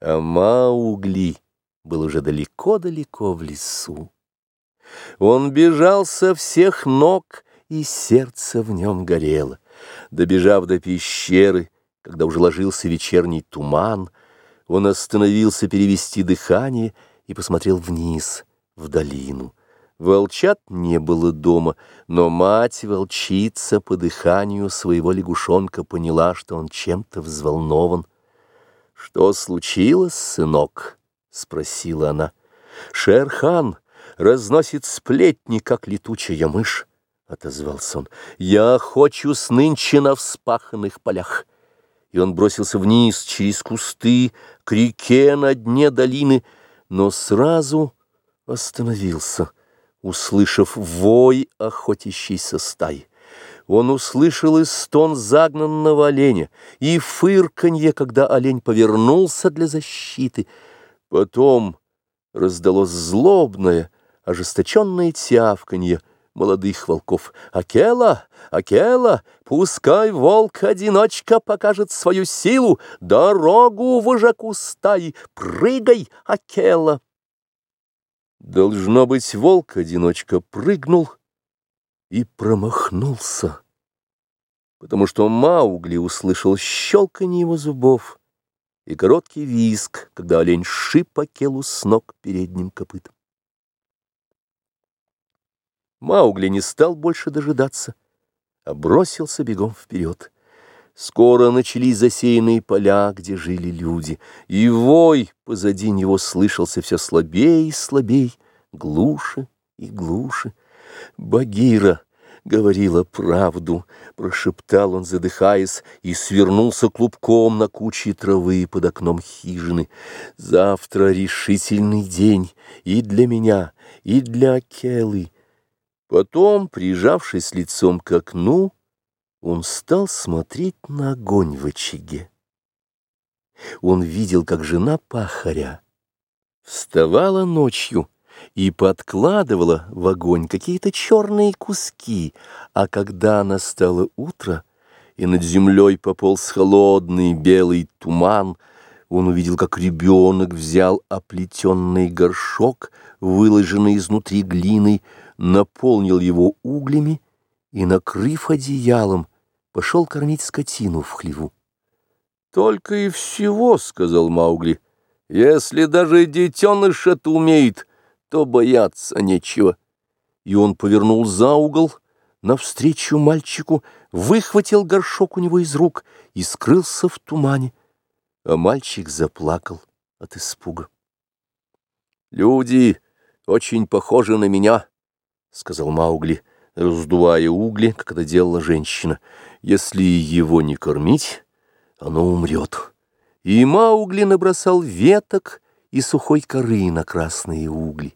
А Маугли был уже далеко-далеко в лесу. Он бежал со всех ног, и сердце в нем горело. Добежав до пещеры, когда уже ложился вечерний туман, он остановился перевести дыхание и посмотрел вниз, в долину. Волчат не было дома, но мать-волчица по дыханию своего лягушонка поняла, что он чем-то взволнован. «Что случилось, сынок?» — спросила она. «Шерхан разносит сплетни, как летучая мышь», — отозвался он. «Я хочу с нынче на вспаханных полях». И он бросился вниз через кусты к реке на дне долины, но сразу остановился, услышав вой охотящейся стаи. Он услышал и стон загнанного оленя, и фырканье, когда олень повернулся для защиты. Потом раздалось злобное, ожесточенное тявканье молодых волков. «Акела! Акела! Пускай волк-одиночка покажет свою силу! Дорогу вожаку стаи! Прыгай, Акела!» Должно быть, волк-одиночка прыгнул, и промахнулся, потому что Маугли услышал щелканье его зубов и короткий визг, когда олень шип Акелу с ног передним копытом. Маугли не стал больше дожидаться, а бросился бегом вперед. Скоро начались засеянные поля, где жили люди, и вой позади него слышался все слабее и слабее, глуше и глуше. Багира говорила правду, прошептал он, задыхаясь, и свернулся клубком на куче травы под окном хижины. Завтра решительный день и для меня, и для Келы. Потом, прижавшись лицом к окну, он стал смотреть на огонь в очаге. Он видел, как жена пахаря вставала ночью, и подкладывала в огонь какие-то черные куски, а когда настало утро, и над землей пополз холодный белый туман, он увидел, как ребенок взял оплетенный горшок, выложенный изнутри глиной, наполнил его углями и, накрыв одеялом, пошел кормить скотину в хлеву. «Только и всего, — сказал Маугли, — если даже детеныш это умеет, то бояться нечего. И он повернул за угол, навстречу мальчику, выхватил горшок у него из рук и скрылся в тумане. А мальчик заплакал от испуга. «Люди очень похожи на меня», — сказал Маугли, раздувая угли, как это делала женщина. «Если его не кормить, оно умрет». И Маугли набросал веток и сухой коры на красные угли.